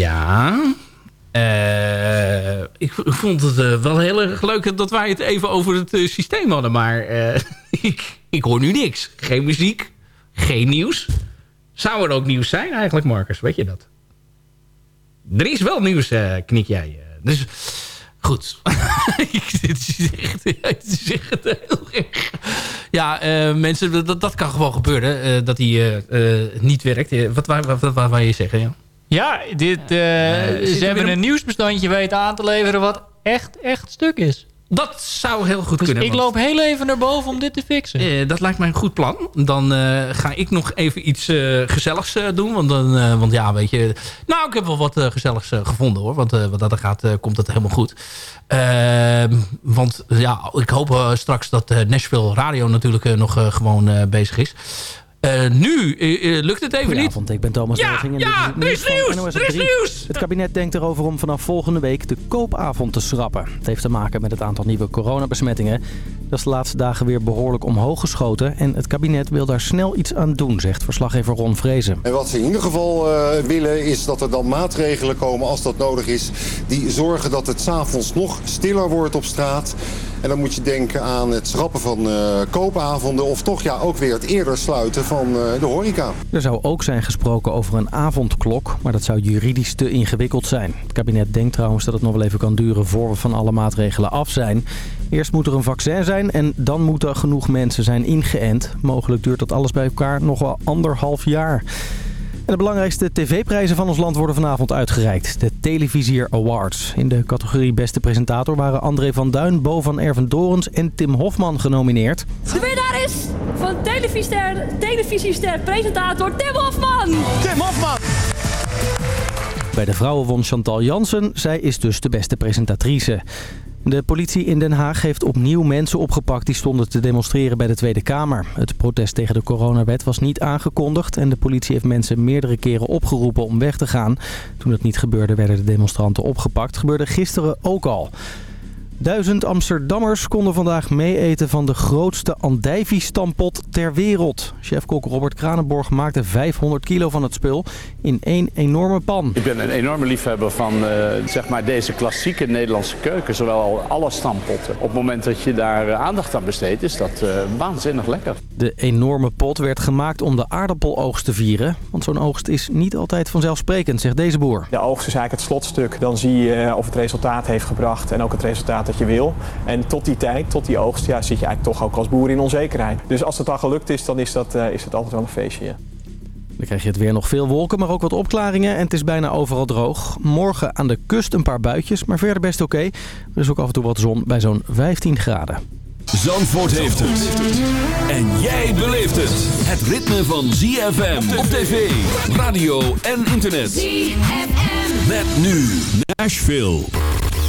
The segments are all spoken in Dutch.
Ja. ik vond het wel heel erg leuk dat wij het even over het systeem hadden. Maar ik, ik hoor nu niks. Geen muziek, geen nieuws. Zou er ook nieuws zijn eigenlijk, Marcus? Weet je dat? Er is wel nieuws, knik jij. Dus goed. ik zeg het heel erg. Ja, mensen, dat, dat kan gewoon gebeuren. Dat hij niet werkt. wat wat, je zeggen? Ja, ja dit, ze hebben een nieuwsbestandje weten aan te leveren... wat echt, echt stuk is. Dat zou heel goed dus kunnen. ik loop heel even naar boven om dit te fixen. Uh, dat lijkt mij een goed plan. Dan uh, ga ik nog even iets uh, gezelligs doen. Want, dan, want ja, weet je... Nou, ik heb wel wat gezelligs gevonden hoor. Want wat dat er gaat, komt het helemaal goed. Ehm, want ja, ik hoop straks dat Nashville Radio natuurlijk nog gewoon bezig is. Uh, nu uh, lukt het even Goedenavond, niet. ik ben Thomas ja, Elving. Ja, er is nieuws! Er is nieuws! Het kabinet denkt erover om vanaf volgende week de koopavond te schrappen. Het heeft te maken met het aantal nieuwe coronabesmettingen. Dat is de laatste dagen weer behoorlijk omhoog geschoten. En het kabinet wil daar snel iets aan doen, zegt verslaggever Ron Vrezen. En wat ze in ieder geval uh, willen is dat er dan maatregelen komen als dat nodig is. Die zorgen dat het s'avonds nog stiller wordt op straat. En dan moet je denken aan het schrappen van uh, koopavonden... of toch ja, ook weer het eerder sluiten van uh, de horeca. Er zou ook zijn gesproken over een avondklok... maar dat zou juridisch te ingewikkeld zijn. Het kabinet denkt trouwens dat het nog wel even kan duren... voor we van alle maatregelen af zijn. Eerst moet er een vaccin zijn en dan moeten genoeg mensen zijn ingeënt. Mogelijk duurt dat alles bij elkaar nog wel anderhalf jaar de belangrijkste tv-prijzen van ons land worden vanavond uitgereikt. De Televisier Awards. In de categorie Beste Presentator waren André van Duin, Bo van Ervendorens en Tim Hofman genomineerd. De winnaar is van televisiester, televisiester presentator Tim Hofman. Tim Hofman! Bij de vrouwen won Chantal Jansen. Zij is dus de beste presentatrice. De politie in Den Haag heeft opnieuw mensen opgepakt die stonden te demonstreren bij de Tweede Kamer. Het protest tegen de coronawet was niet aangekondigd en de politie heeft mensen meerdere keren opgeroepen om weg te gaan. Toen het niet gebeurde werden de demonstranten opgepakt. gebeurde gisteren ook al. Duizend Amsterdammers konden vandaag meeeten van de grootste andijvie-stampot ter wereld. Chefkok Robert Kranenborg maakte 500 kilo van het spul in één enorme pan. Ik ben een enorme liefhebber van uh, zeg maar deze klassieke Nederlandse keuken, zowel alle stampotten. Op het moment dat je daar uh, aandacht aan besteedt is dat uh, waanzinnig lekker. De enorme pot werd gemaakt om de aardappeloogst te vieren. Want zo'n oogst is niet altijd vanzelfsprekend, zegt deze boer. De oogst is eigenlijk het slotstuk. Dan zie je of het resultaat heeft gebracht en ook het resultaat dat je wil. En tot die tijd, tot die oogst, ja, zit je eigenlijk toch ook als boer in onzekerheid. Dus als het dan gelukt is, dan is, dat, uh, is het altijd wel een feestje. Ja. Dan krijg je het weer nog veel wolken, maar ook wat opklaringen. En het is bijna overal droog. Morgen aan de kust een paar buitjes, maar verder best oké. Okay. Er is ook af en toe wat zon bij zo'n 15 graden. Zandvoort heeft het. En jij beleeft het. Het ritme van ZFM op tv, radio en internet. ZFM. Met nu Nashville.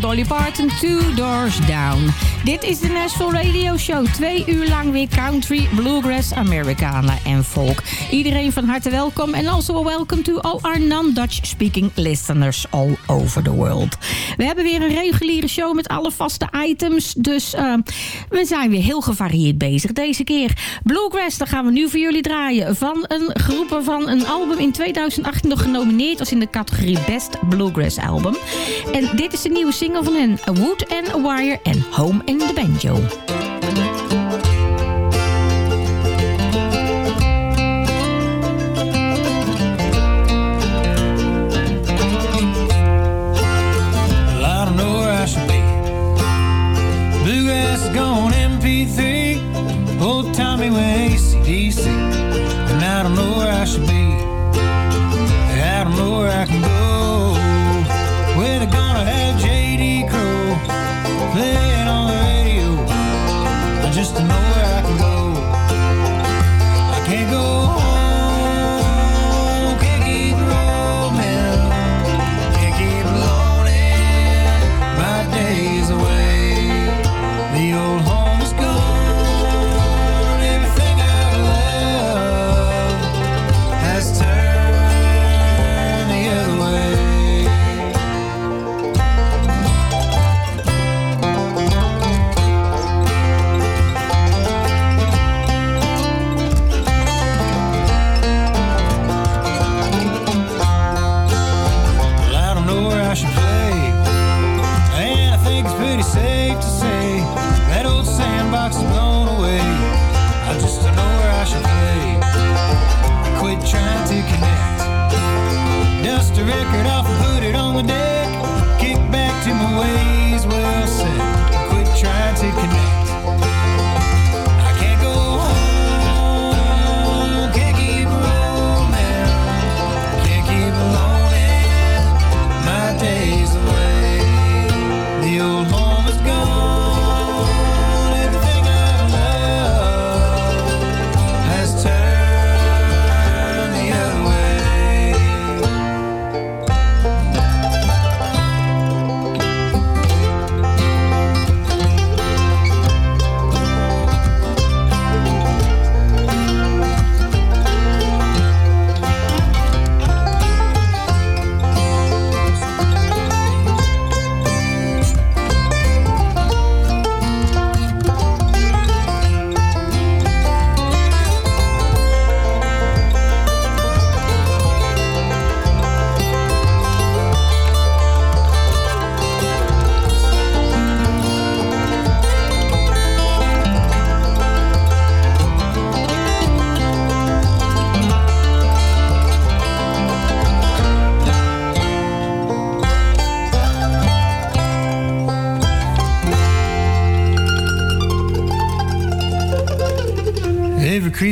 Dolly Parton, Two Doors Down. Dit is de Nashville Radio Show. Twee uur lang weer country, bluegrass, Americana en folk. Iedereen van harte welkom en also welcome to all our non-Dutch speaking listeners all over the world. We hebben weer een reguliere show met alle vaste items. Dus uh, we zijn weer heel gevarieerd bezig deze keer. Bluegrass, daar gaan we nu voor jullie draaien. Van een groep van een album in 2018 nog genomineerd was in de categorie Best Bluegrass Album. En dit is de nieuwe single van hen. A Wood and a Wire en Home in the Banjo. I don't know where I should be. Blue ass gone MP3 Old Tommy went And I don't know where I should be I don't know where I can go Where they're gonna have J.D. Playing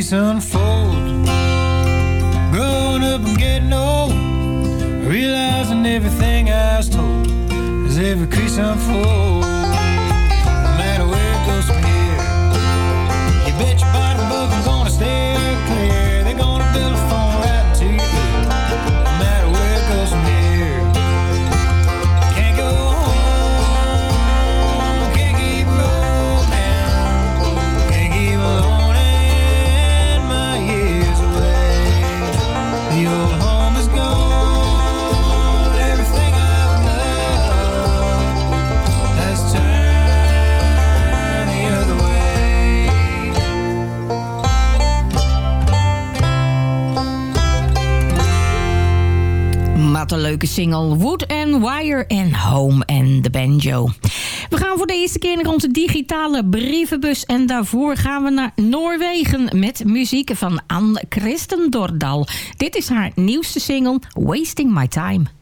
soon for single. Wood and Wire en Home and the Banjo. We gaan voor de eerste keer naar onze digitale brievenbus. En daarvoor gaan we naar Noorwegen met muziek van Anne Christen Dordal. Dit is haar nieuwste single, Wasting My Time.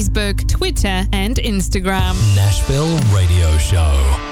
Facebook, Twitter, and Instagram. Nashville Radio Show.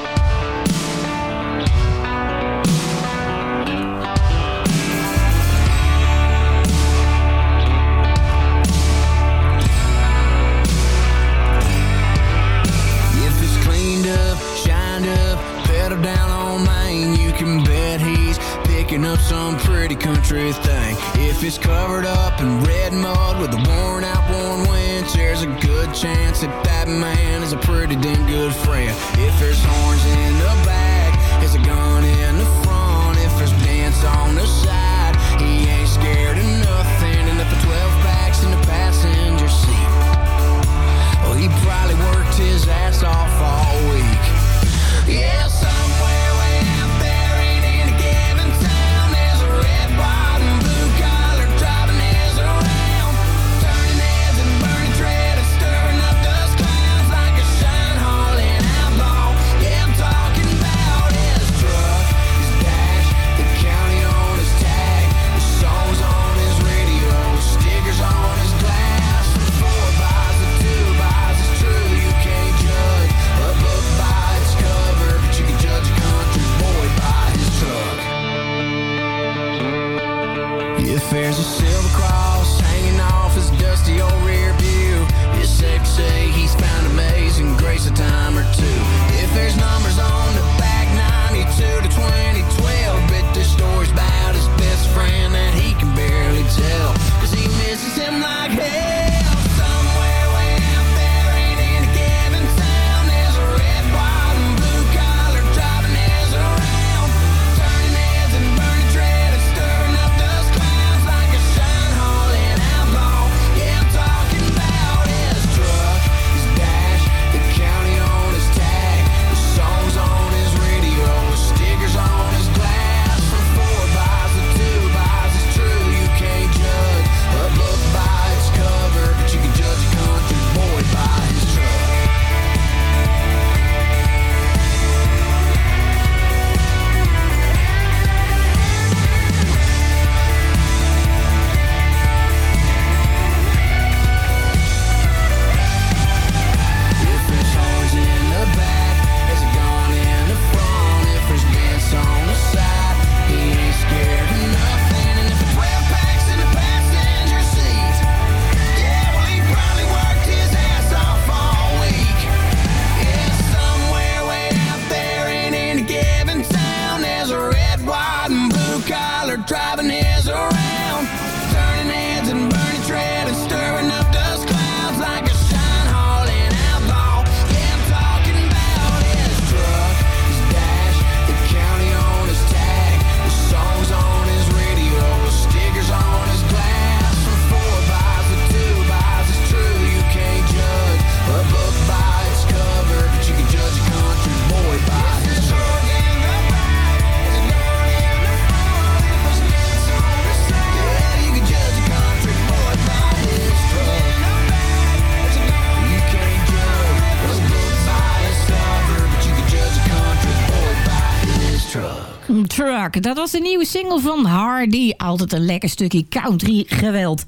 Dat was de nieuwe single van Hardy. Altijd een lekker stukje country geweld.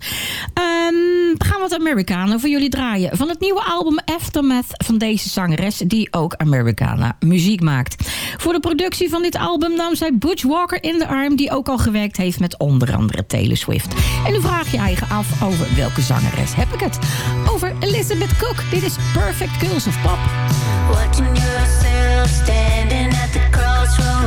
Um, we gaan wat Americana voor jullie draaien. Van het nieuwe album Aftermath van deze zangeres... die ook Americana muziek maakt. Voor de productie van dit album nam zij Butch Walker in de arm... die ook al gewerkt heeft met onder andere Taylor Swift. En nu vraag je eigen af over welke zangeres heb ik het. Over Elizabeth Cook. Dit is Perfect Girls of Pop. Watching yourself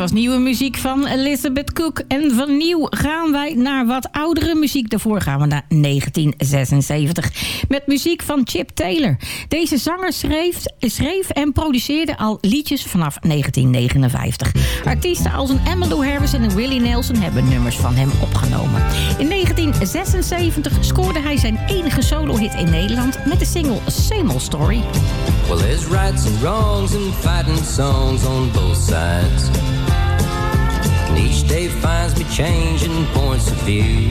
was nieuwe muziek van Elizabeth Cook. En van nieuw gaan wij naar wat oudere muziek. Daarvoor gaan we naar 1976. Met muziek van Chip Taylor. Deze zanger schreef, schreef en produceerde al liedjes vanaf 1959. Artiesten als een Emmylou Harris en Willie Nelson hebben nummers van hem opgenomen. In 1976 scoorde hij zijn enige solo-hit in Nederland met de single Same Old Story. Well, rights and wrongs and songs on both sides. And each day finds me changing points of view.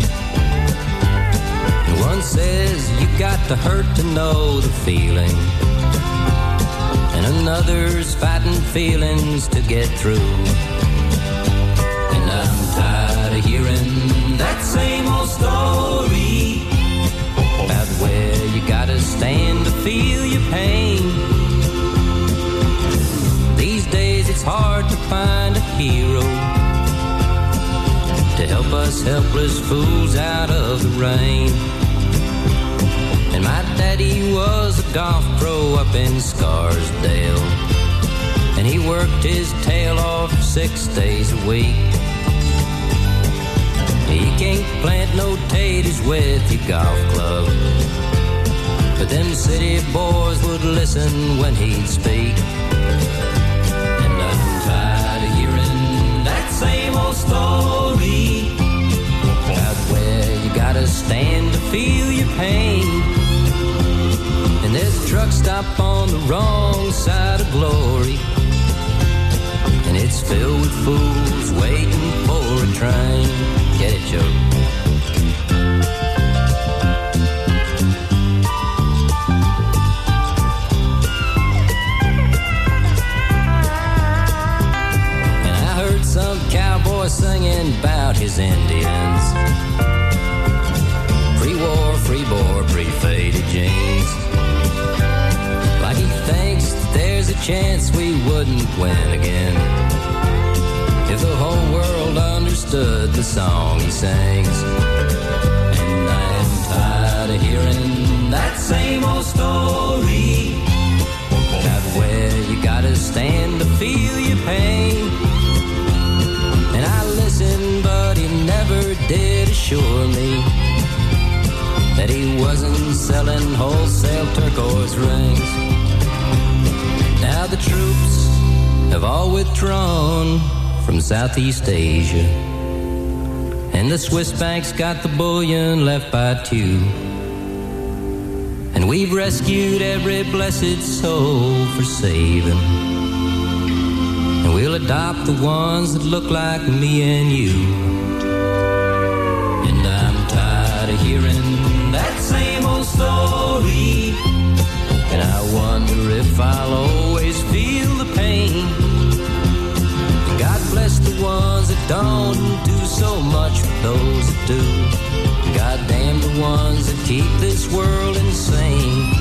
And one says you got to hurt to know the feeling. And another's fighting feelings to get through. And I'm tired of hearing that same old story about where you gotta stand to feel your pain. These days it's hard to find help us helpless fools out of the rain. And my daddy was a golf pro up in Scarsdale. And he worked his tail off six days a week. He can't plant no taters with your golf club. But them city boys would listen when he'd speak. And I'm tired of hearing that same old story gotta stand to feel your pain. And there's a truck stop on the wrong side of glory. And it's filled with fools waiting for a train. Get it, Joe? And I heard some cowboy singing about his Indians. Pre-war, free bore, pre-faded jeans. Like he thinks that there's a chance we wouldn't win again. If the whole world understood the song he sings. And I am tired of hearing that same old story. About where you gotta stand to feel your pain. And I listened, but he never did assure me that he wasn't selling wholesale turquoise rings. Now the troops have all withdrawn from Southeast Asia. And the Swiss banks got the bullion left by two. And we've rescued every blessed soul for saving. And we'll adopt the ones that look like me and you. Story. And I wonder if I'll always feel the pain. God bless the ones that don't do so much for those that do. God damn the ones that keep this world insane.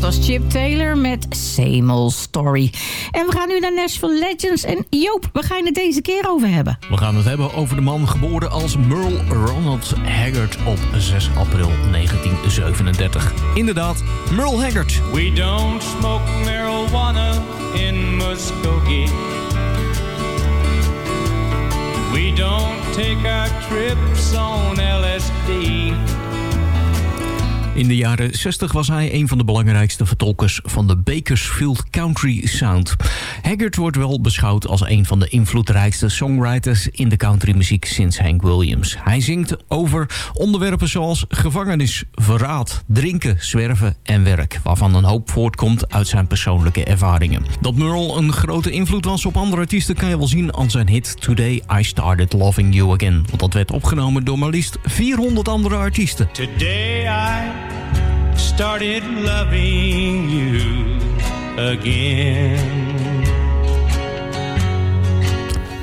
Dat was Chip Taylor met Same Old Story. En we gaan nu naar Nashville Legends. En Joop, waar ga je het deze keer over hebben? We gaan het hebben over de man geboren als Merle Ronald Haggard op 6 april 1937. Inderdaad, Merle Haggard. We don't smoke marijuana in Muskogee. We don't take our trips on LSD. In de jaren 60 was hij een van de belangrijkste vertolkers van de Bakersfield Country Sound. Haggard wordt wel beschouwd als een van de invloedrijkste songwriters in de countrymuziek sinds Hank Williams. Hij zingt over onderwerpen zoals gevangenis, verraad, drinken, zwerven en werk, waarvan een hoop voortkomt uit zijn persoonlijke ervaringen. Dat Merle een grote invloed was op andere artiesten kan je wel zien aan zijn hit Today I Started Loving You Again, want dat werd opgenomen door maar liefst 400 andere artiesten. Today I started loving you again.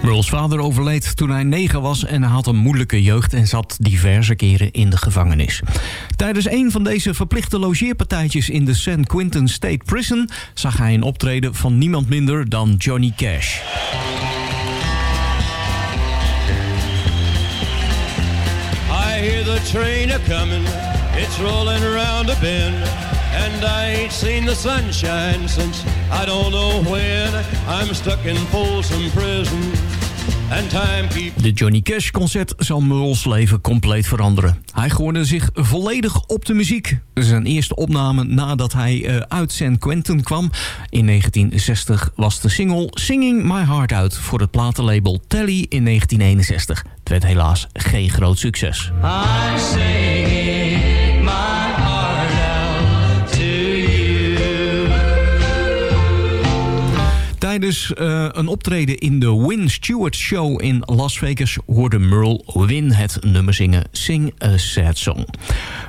Merle's vader overleed toen hij negen was en hij had een moeilijke jeugd en zat diverse keren in de gevangenis. Tijdens een van deze verplichte logeerpartijtjes in de San Quentin State Prison zag hij een optreden van niemand minder dan Johnny Cash. I hear the train a coming, it's rolling around a bend, And I ain't seen the sunshine since I don't know when. I'm stuck in Folsom Prison. And time keeps De Johnny Cash concert zal Merle's leven compleet veranderen. Hij gooide zich volledig op de muziek. Zijn eerste opname nadat hij eh, uit San Quentin kwam in 1960 was de single Singing My Heart Out voor het platenlabel Telly in 1961. Het werd helaas geen groot succes. I'm singing Tijdens eh, een optreden in de Win Stewart Show in Las Vegas hoorde Merle Win het nummer zingen Sing a Sad Song.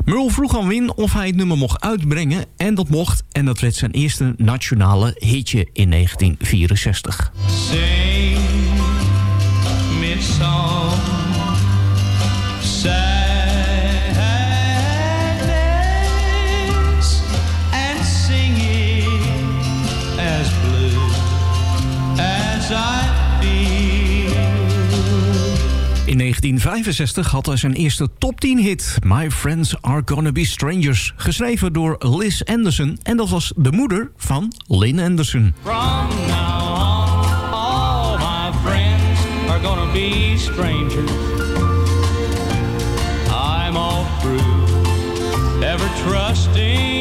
Merle vroeg aan Win of hij het nummer mocht uitbrengen en dat mocht en dat werd zijn eerste nationale hitje in 1964. Sing In 1965 had hij zijn eerste top 10 hit, My Friends Are Gonna Be Strangers, geschreven door Liz Anderson en dat was de moeder van Lynn Anderson. All my friends are gonna be strangers. I'm all through ever trusting.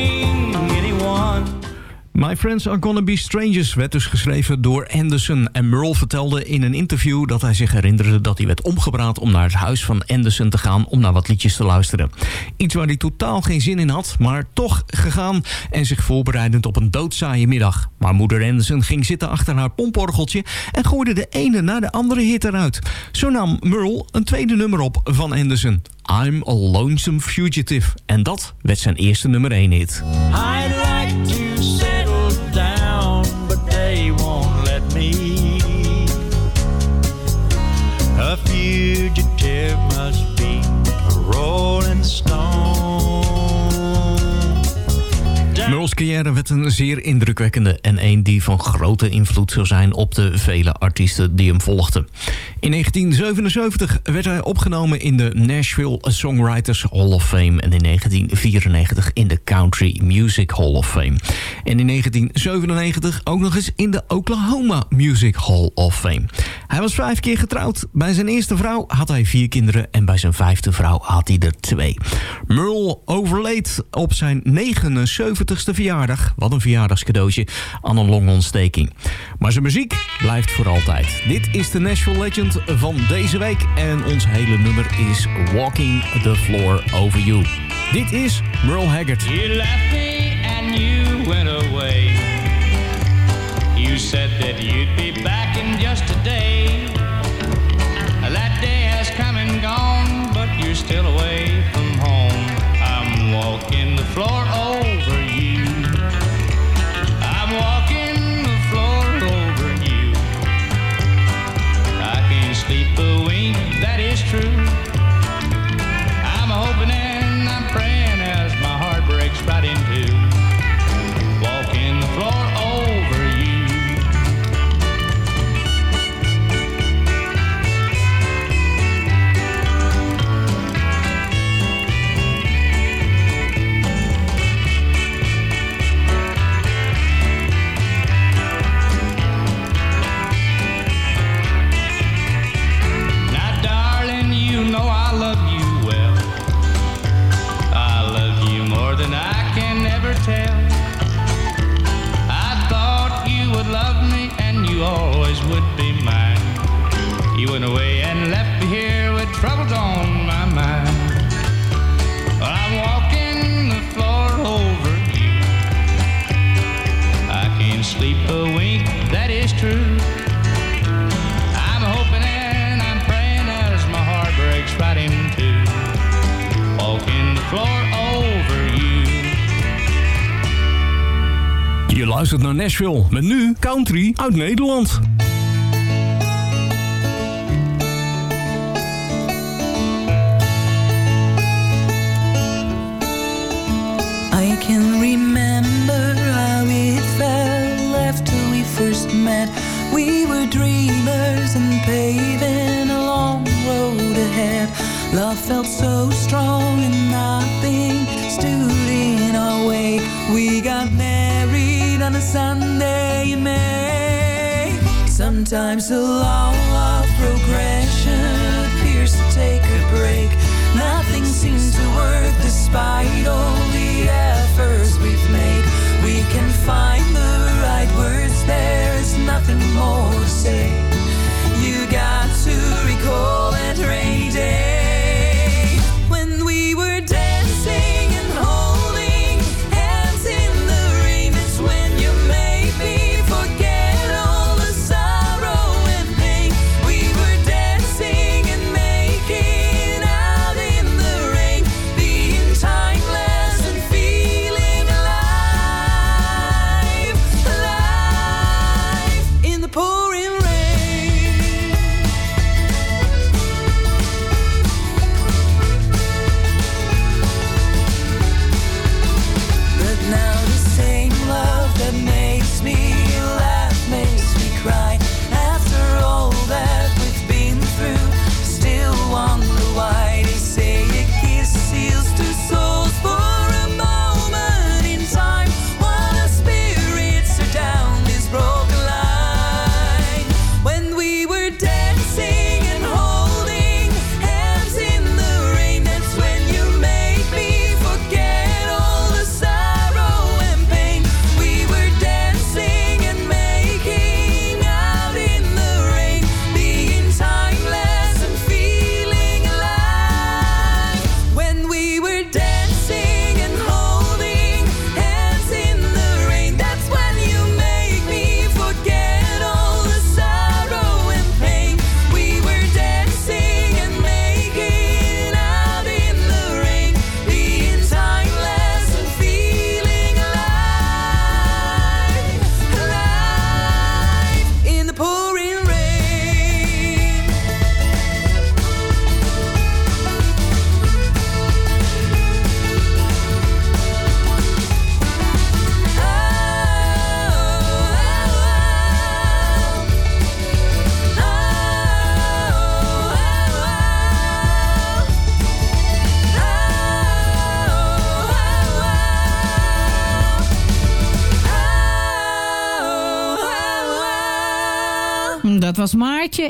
My Friends Are Gonna Be Strangers werd dus geschreven door Anderson. En Merle vertelde in een interview dat hij zich herinnerde dat hij werd omgepraat om naar het huis van Anderson te gaan om naar wat liedjes te luisteren. Iets waar hij totaal geen zin in had, maar toch gegaan en zich voorbereidend op een doodzaaie middag. Maar moeder Anderson ging zitten achter haar pomporgeltje en gooide de ene na de andere hit eruit. Zo nam Merle een tweede nummer op van Anderson. I'm a Lonesome Fugitive. En dat werd zijn eerste nummer 1 hit. Like fugitive must be a rolling stone. Merle's carrière werd een zeer indrukwekkende en een die van grote invloed zou zijn op de vele artiesten die hem volgden. In 1977 werd hij opgenomen in de Nashville Songwriters Hall of Fame en in 1994 in de Country Music Hall of Fame. En in 1997 ook nog eens in de Oklahoma Music Hall of Fame. Hij was vijf keer getrouwd. Bij zijn eerste vrouw had hij vier kinderen en bij zijn vijfde vrouw had hij er twee. Merle overleed op zijn 79ste verjaardag, wat een verjaardagscadeautje, aan een longontsteking. Maar zijn muziek blijft voor altijd. Dit is de Nashville Legend van deze week en ons hele nummer is Walking the Floor Over You. Dit is Merle Haggard. You left me and you went away. You said that you'd Je luistert naar Nashville met nu country uit Nederland. I can remember how it felt after we first met. We were dreamers and paving a long road ahead. Love felt so strong and nothing stood in our way. We She's a Sunday you make. Sometimes the law of progression appears to take a break. Nothing seems to work despite all the efforts we've made. We can find the right words, there is nothing more to say.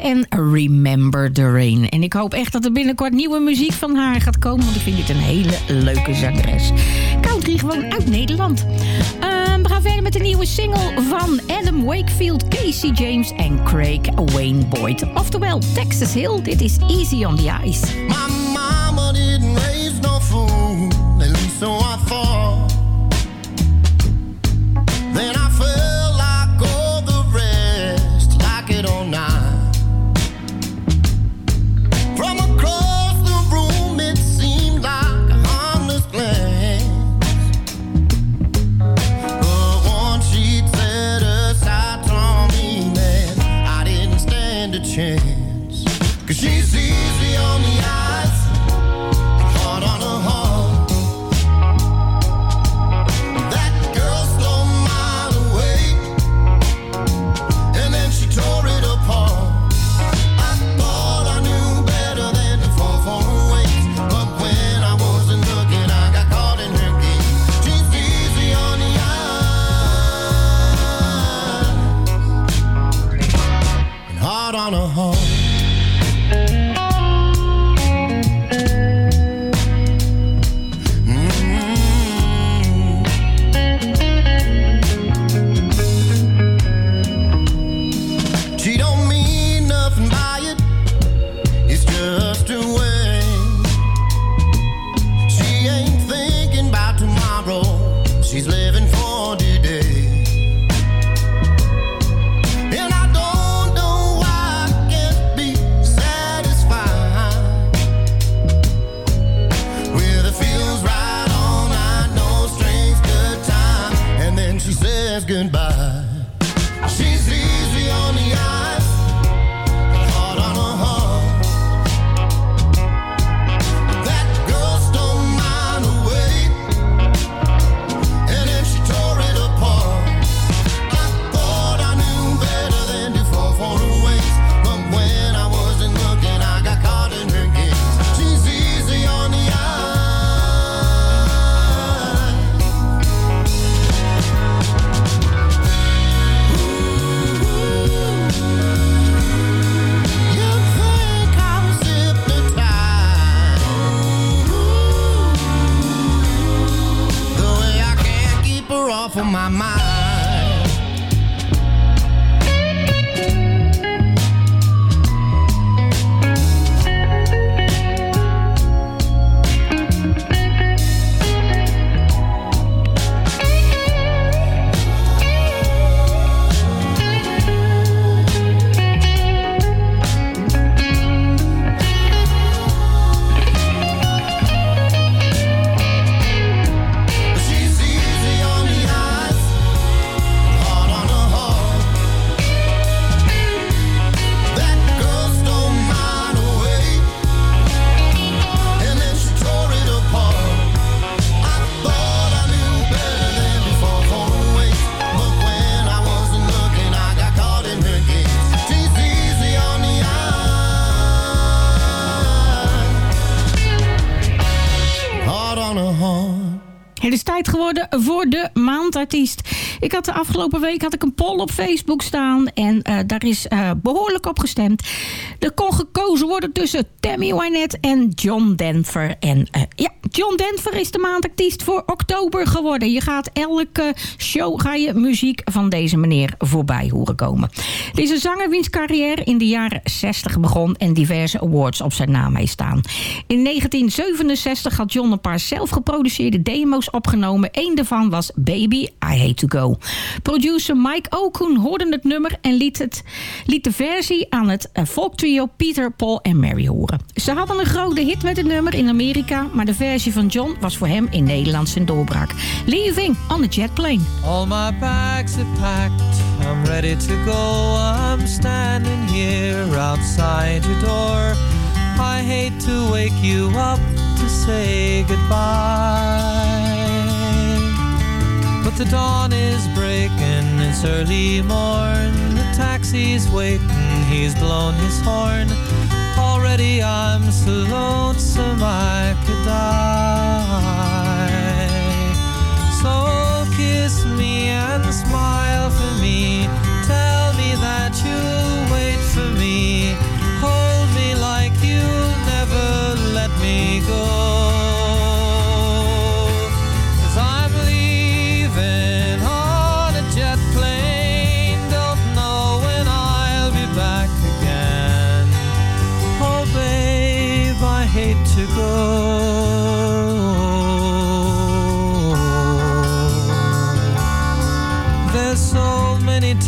En Remember the Rain. En ik hoop echt dat er binnenkort nieuwe muziek van haar gaat komen. Want ik vind dit een hele leuke zangeres. Country gewoon uit Nederland. Ehm, we gaan verder met de nieuwe single van Adam Wakefield, Casey James en Craig Wayne Boyd. Oftewel Texas Hill, dit is Easy on the Ice. My mama didn't raise voor de maandartiest. Ik had de afgelopen week had ik een poll op Facebook staan. En eh, daar is eh, behoorlijk op gestemd. Er kon gekozen worden tussen Tammy Wynette en John Denver. En eh, ja, John Denver is de maandartiest voor oktober geworden. Je gaat elke show ga je muziek van deze meneer voorbij horen komen. Deze zanger wiens carrière in de jaren 60 begon... en diverse awards op zijn naam heeft staan. In 1967 had John een paar zelf geproduceerde demo's opgenomen. Eén daarvan was Baby, I Hate To Go. Producer Mike Okun hoorde het nummer en liet, het, liet de versie aan het eh, folktrio Peter, Paul en Mary horen. Ze hadden een grote hit met het nummer in Amerika... maar de versie van John was voor hem in Nederland zijn doorbraak. Leaving on a jet plane. All my bags are packed, I'm ready to go. I'm standing here outside your door. I hate to wake you up to say goodbye. But the dawn is breaking, it's early morn. The taxi's waiting, he's blown his horn. Already I'm so lonesome I could die. So kiss me and smile for me.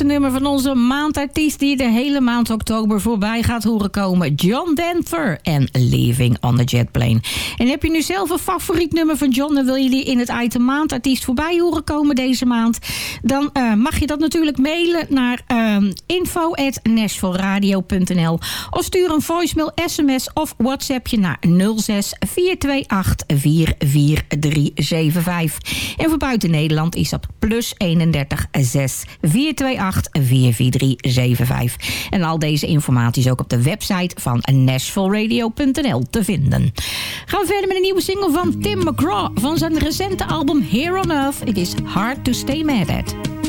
Eerste nummer van onze maandartiest... die de hele maand oktober voorbij gaat horen komen. John Denver en Living on the Jet Plane. En heb je nu zelf een favoriet nummer van John... en wil je in het item maandartiest voorbij horen komen deze maand... dan uh, mag je dat natuurlijk mailen naar uh, info.nashvilleradio.nl of stuur een voicemail, sms of whatsappje naar 06 428 44375. En voor buiten Nederland is dat plus 31 6 428 44375. En al deze informatie is ook op de website van nashvilleradio.nl te vinden. Gaan we verder met een nieuwe single van Tim McGraw van zijn recente album Here on Earth. It is hard to stay mad at.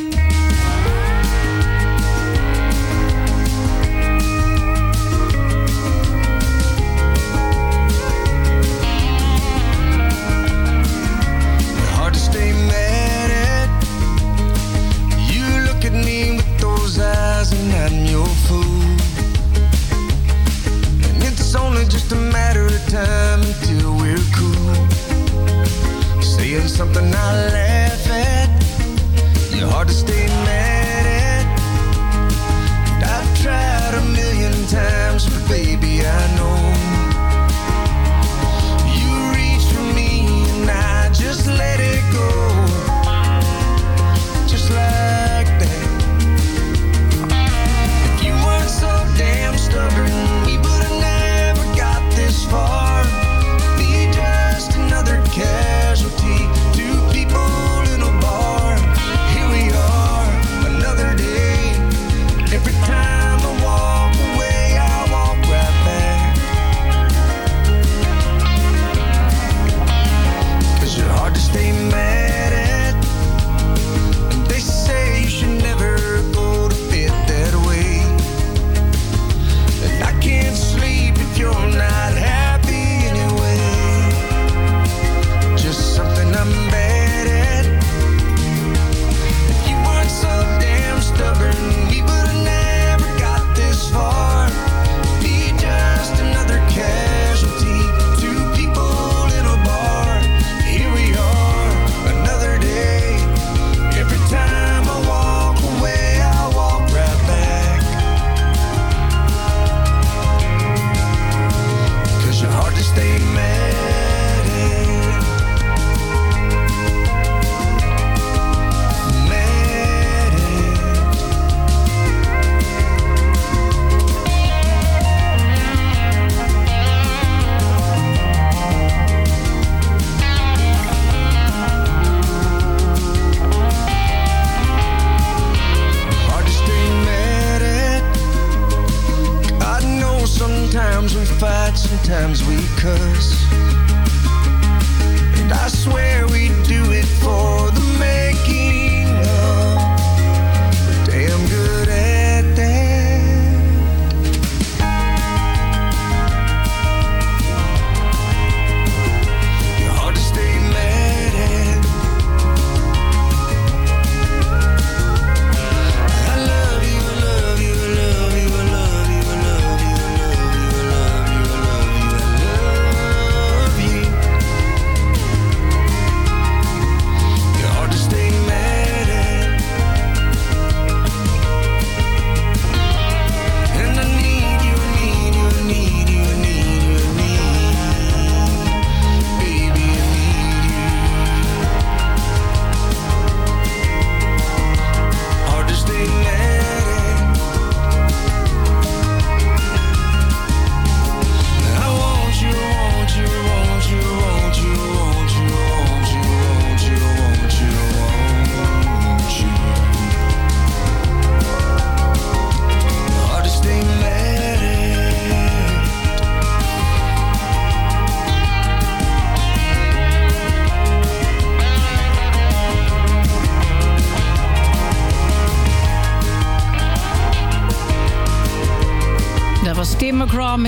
Something I laugh at. You're hard to stay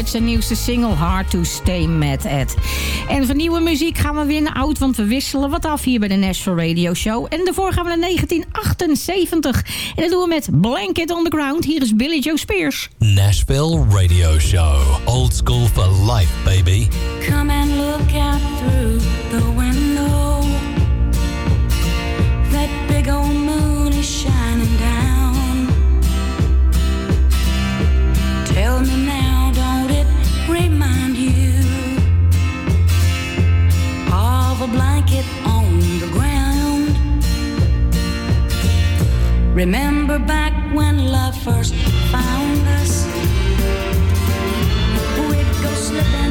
met zijn nieuwste single Hard to Stay Mad At. En van nieuwe muziek gaan we weer naar oud, want we wisselen wat af hier bij de Nashville Radio Show. En daarvoor gaan we naar 1978. En dat doen we met Blanket on the Ground. Hier is Billy Joe Spears. Nashville Radio Show. Old school for life, baby. Come and look out through Remember back when love first found us? We'd go slipping.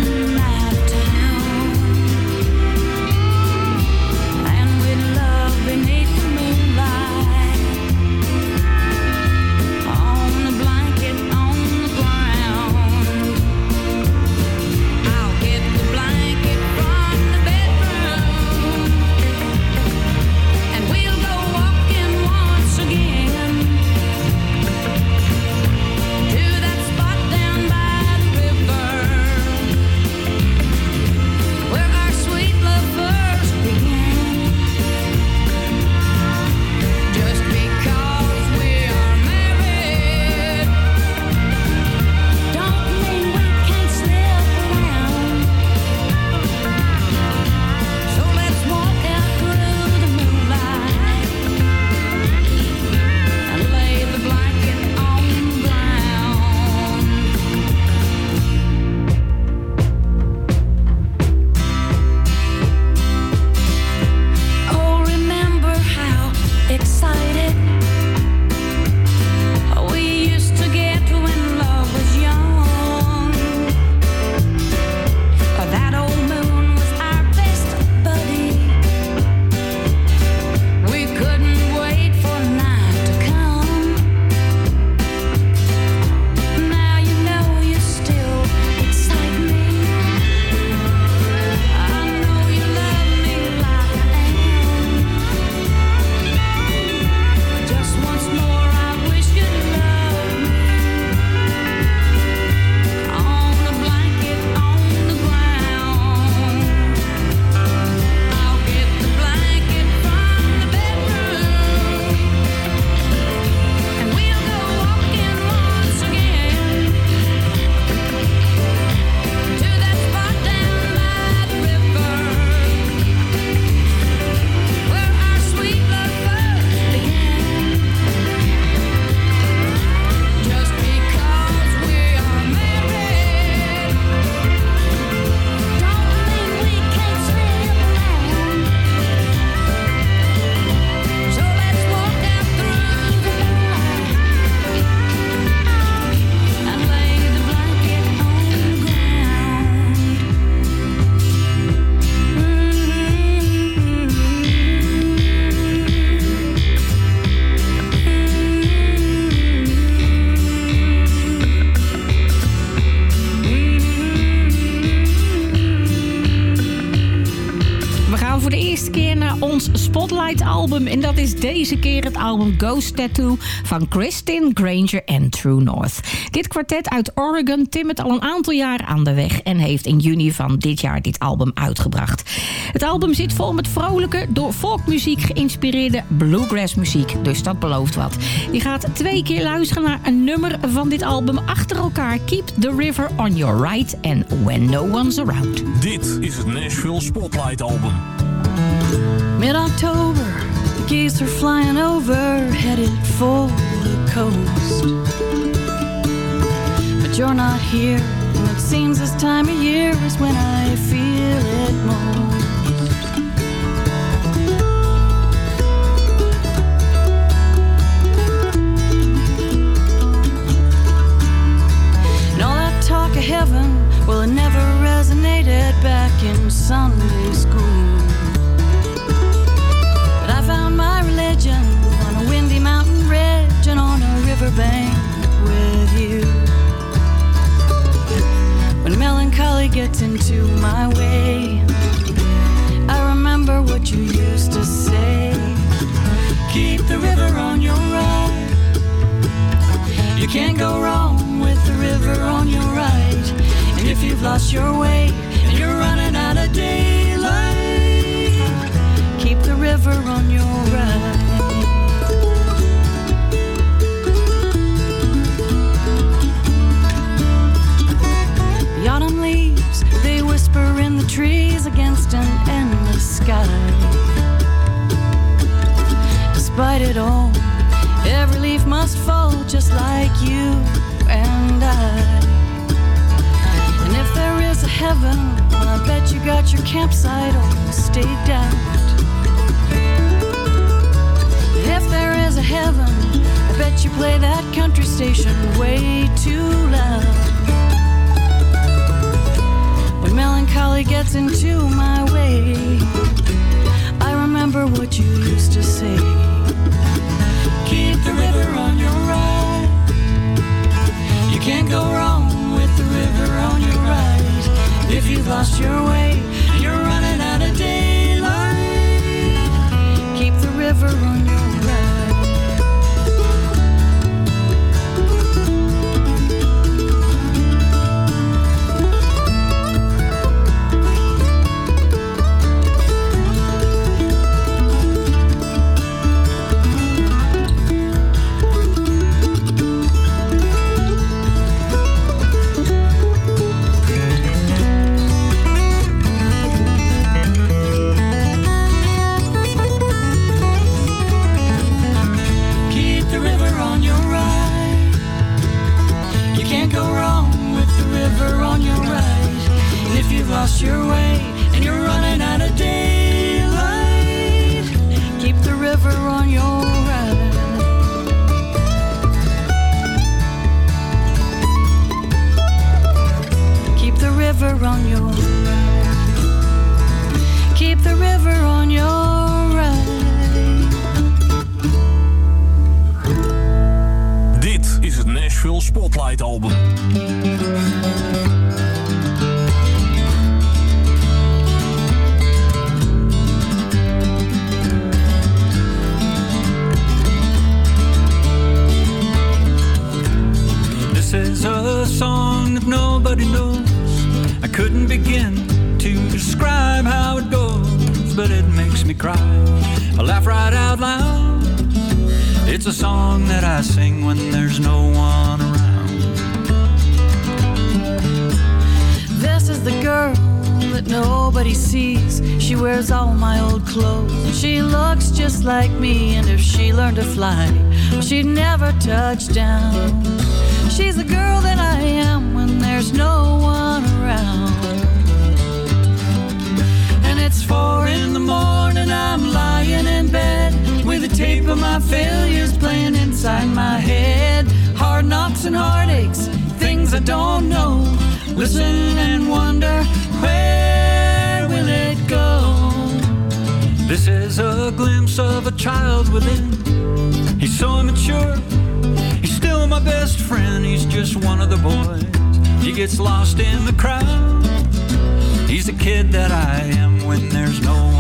Ghost Tattoo van Kristin Granger en True North. Dit kwartet uit Oregon timmert al een aantal jaren aan de weg... en heeft in juni van dit jaar dit album uitgebracht. Het album zit vol met vrolijke, door folkmuziek geïnspireerde bluegrass muziek. Dus dat belooft wat. Je gaat twee keer luisteren naar een nummer van dit album achter elkaar. Keep the River on Your Right en When No One's Around. Dit is het Nashville Spotlight Album. Mid-October, geese are flying over, headed for the coast. But you're not here, and it seems this time of year is when I feel it most. And all that talk of heaven, well, it never resonated back in Sunday school. On a windy mountain ridge and on a riverbank with you. When melancholy gets into my way, I remember what you used to say. Keep the river on your right. You can't go wrong with the river on your right. And if you've lost your way and you're running out of daylight, keep the river on your right. Trees against an endless sky. Despite it all, every leaf must fall just like you and I. And if there is a heaven, I bet you got your campsite all staked out. If there is a heaven, I bet you play that country station way too loud. Melancholy gets into my way, I remember what you used to say. Keep the river on your right. You can't go wrong with the river on your right. If you've lost your way you're running out of daylight, keep the river on your lost your way and you're running out of daylight, keep the river on your right. Keep the river on your right. Keep the river on your right. Dit is het Nashville Spotlight album. But it makes me cry. I laugh right out loud. It's a song that I sing when there's no one around. This is the girl that nobody sees. She wears all my old clothes. She looks just like me, and if she learned to fly, she'd never touch down. She's the girl that I am when there's no one around. It's four in the morning, I'm lying in bed with the tape of my failures playing inside my head. Hard knocks and heartaches, things I don't know. Listen and wonder, where will it go? This is a glimpse of a child within. He's so immature, he's still my best friend. He's just one of the boys. He gets lost in the crowd. He's the kid that I am when there's no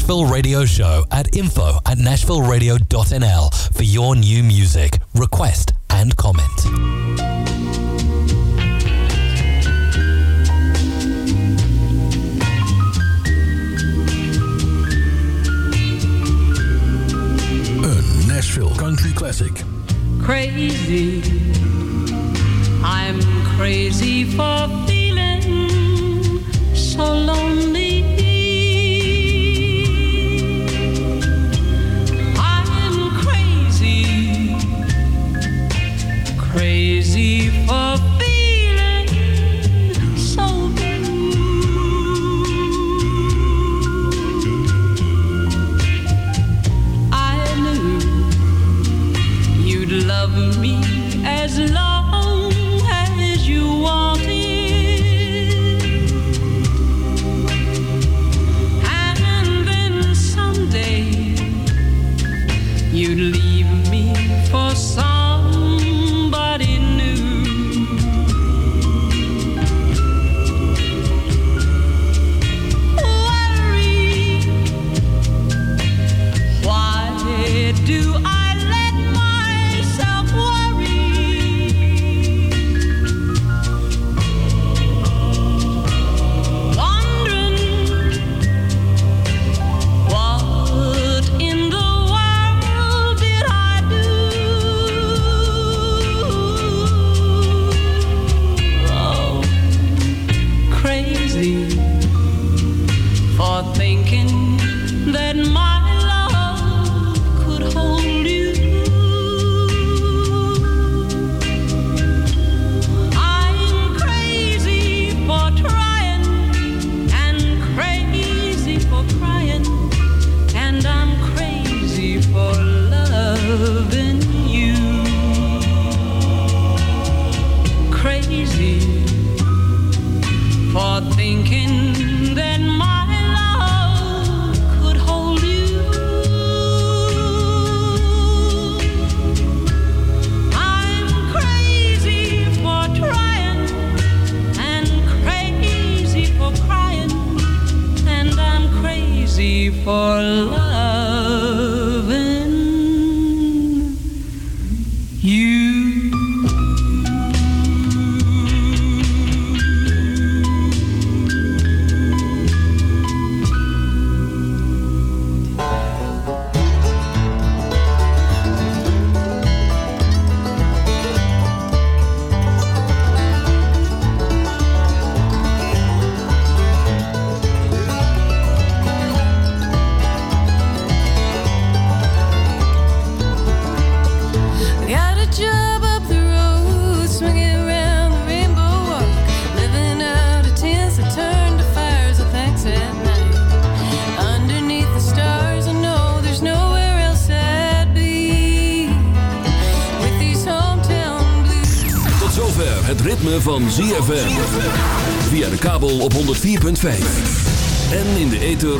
Nashville Radio Show at info at nashvilleradio.nl for your new music, request, and comment. A Nashville Country Classic. Crazy, I'm crazy for feeling so lonely. that my